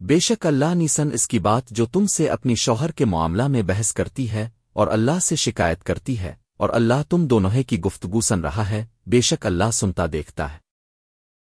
بے شک اللہ نیسن اس کی بات جو تم سے اپنی شوہر کے معاملہ میں بحث کرتی ہے اور اللہ سے شکایت کرتی ہے اور اللہ تم دونوں کی گفتگو سن رہا ہے، بے شک اللہ سنتا دیکھتا ہے۔